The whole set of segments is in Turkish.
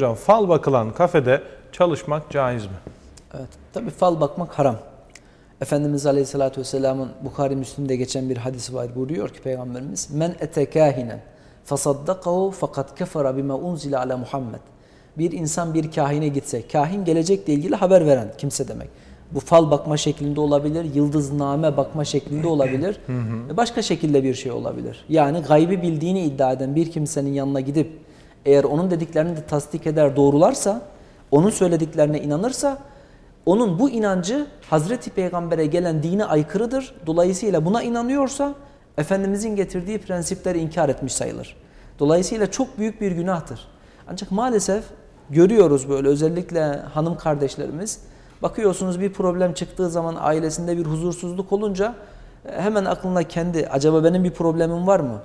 Hocam fal bakılan kafede çalışmak caiz mi? Evet. Tabi fal bakmak haram. Efendimiz Aleyhisselatü Vesselam'ın Bukhari Müslim'de geçen bir hadisi var. Buyuruyor ki Peygamberimiz Men etekâhinen fasaddakahu fakat kefara bima unzile ala Muhammed. Bir insan bir kahine gitse, kahin gelecekle ilgili haber veren kimse demek. Bu fal bakma şeklinde olabilir, yıldızname bakma şeklinde olabilir, başka şekilde bir şey olabilir. Yani gaybi bildiğini iddia eden bir kimsenin yanına gidip eğer onun dediklerini de tasdik eder, doğrularsa, onun söylediklerine inanırsa, onun bu inancı Hazreti Peygamber'e gelen dine aykırıdır. Dolayısıyla buna inanıyorsa, Efendimizin getirdiği prensipleri inkar etmiş sayılır. Dolayısıyla çok büyük bir günahtır. Ancak maalesef görüyoruz böyle özellikle hanım kardeşlerimiz, bakıyorsunuz bir problem çıktığı zaman ailesinde bir huzursuzluk olunca e, hemen aklına kendi acaba benim bir problemim var mı?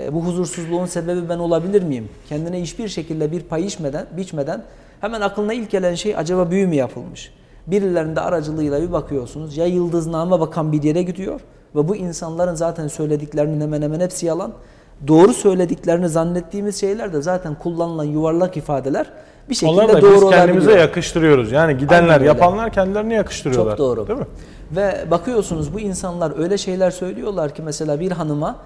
E, bu huzursuzluğun sebebi ben olabilir miyim? Kendine hiçbir şekilde bir pay içmeden, biçmeden hemen aklına ilk gelen şey acaba büyü mü yapılmış? Birilerinde aracılığıyla bir bakıyorsunuz ya yıldızname bakan bir yere gidiyor ve bu insanların zaten söylediklerinin hemen hemen hepsi yalan. Doğru söylediklerini zannettiğimiz şeyler de zaten kullanılan yuvarlak ifadeler bir şekilde Onları da doğru biz kendimize olabiliyor. yakıştırıyoruz. Yani gidenler, yapanlar kendilerini yakıştırıyorlar. Çok doğru. Değil mi? Ve bakıyorsunuz bu insanlar öyle şeyler söylüyorlar ki mesela bir hanıma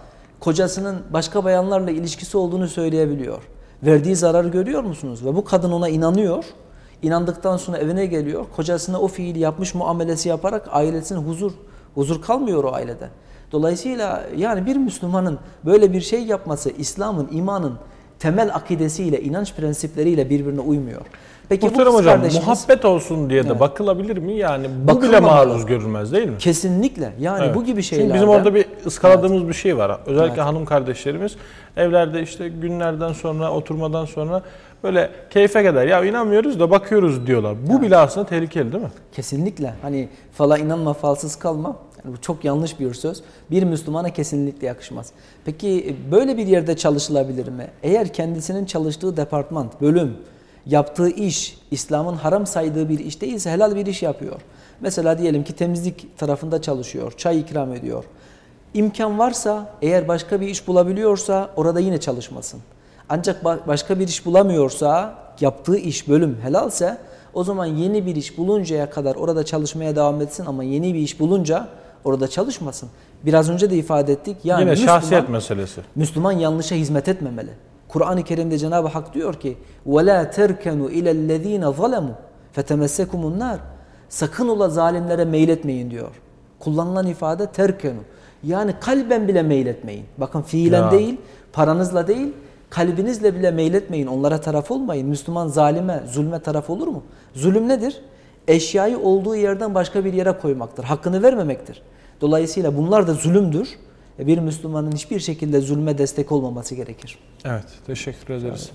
kocasının başka bayanlarla ilişkisi olduğunu söyleyebiliyor. Verdiği zararı görüyor musunuz? Ve bu kadın ona inanıyor. İnandıktan sonra evine geliyor. Kocasına o fiili yapmış muamelesi yaparak ailesine huzur huzur kalmıyor o ailede. Dolayısıyla yani bir Müslümanın böyle bir şey yapması İslam'ın, imanın temel akidesiyle, inanç prensipleriyle birbirine uymuyor. Peki bu Muhterem kız hocam kardeşimiz- muhabbet olsun diye de Evet. bakılabilir mi? Yani bu bile Bakılmamalı. maruz görülmez değil mi? Kesinlikle. Yani Evet. bu gibi şeylerde. Çünkü bizim orada bir ıskaladığımız bir şey var. Özellikle Evet. hanım kardeşlerimiz evlerde işte günlerden sonra, oturmadan sonra böyle keyfe kadar ya inanmıyoruz da bakıyoruz diyorlar. Bu bile aslında tehlikeli değil mi? Kesinlikle. Hani fala inanma, falsız kalma. Yani bu çok yanlış bir söz. Bir Müslümana kesinlikle yakışmaz. Peki e, böyle bir yerde çalışılabilir mi? Eğer kendisinin çalıştığı departman, bölüm, yaptığı iş, İslam'ın haram saydığı bir iş değilse helal bir iş yapıyor. Mesela diyelim ki temizlik tarafında çalışıyor, çay ikram ediyor. İmkan varsa, eğer başka bir iş bulabiliyorsa orada yine çalışmasın. Ancak ba- başka bir iş bulamıyorsa, yaptığı iş, bölüm helalse o zaman yeni bir iş buluncaya kadar orada çalışmaya devam etsin ama yeni bir iş bulunca orada çalışmasın. Biraz önce de ifade ettik. Yani Yine Müslüman- şahsiyet meselesi. Müslüman yanlışa hizmet etmemeli. Kur'an-ı Kerim'de Cenab-ı Hak diyor ki وَلَا تَرْكَنُوا اِلَى الَّذ۪ينَ ظَلَمُوا فَتَمَسَّكُمُ النَّارِ Sakın ola zalimlere meyletmeyin diyor. Kullanılan ifade terkenu. Yani kalben bile meyletmeyin. Bakın fiilen Ya. değil, paranızla değil, kalbinizle bile meyletmeyin. Onlara taraf olmayın. Müslüman zalime, zulme taraf olur mu? Zulüm nedir? Eşyayı olduğu yerden başka bir yere koymaktır. Hakkını vermemektir. Dolayısıyla bunlar da zulümdür. E, Bir Müslümanın hiçbir şekilde zulme destek olmaması gerekir. Evet, teşekkür ederiz.